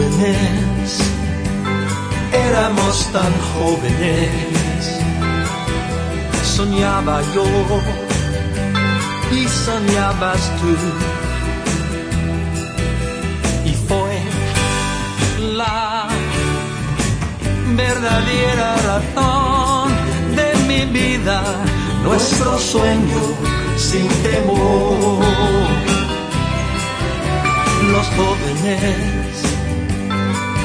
jóvenes, éramos tan jóvenes. Soñaba yo y soñabas tú. Y fue la verdadera razón de mi vida, nuestro sueño sin temor. Los jóvenes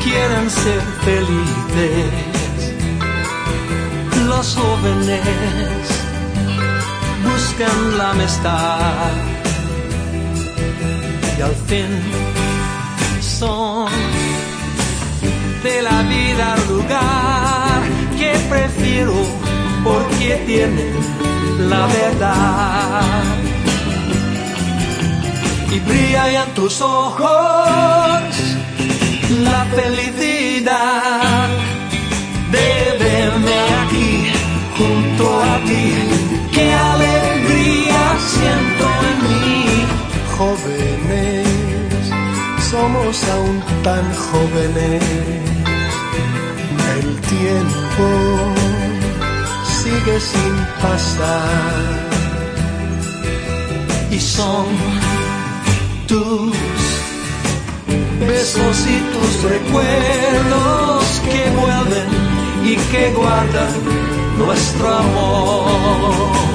quieren ser felices. Los jóvenes buscan la amistad y al fin son de la vida lugar que prefiero porque tienen la verdad. Y brilla en tus ojos la felicidad. De verme aquí junto a ti. Qué alegría siento en mí, jóvenes, somos aún tan jóvenes. El tiempo sigue sin pasar. Y son tus besos y tus recuerdos que vuelven y que guardan nuestro amor.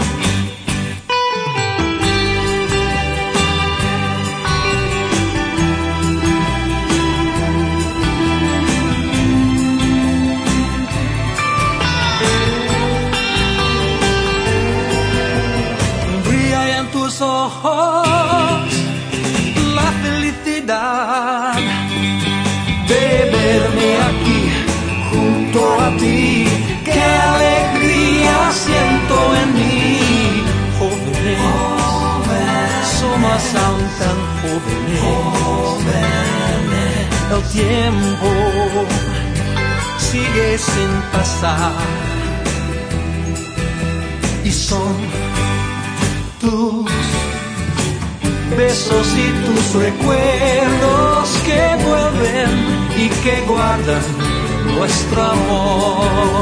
ojos jóvenes. El tiempo sigue sin pasar y son tus besos y tus recuerdos que vuelven y que guardan nuestro amor.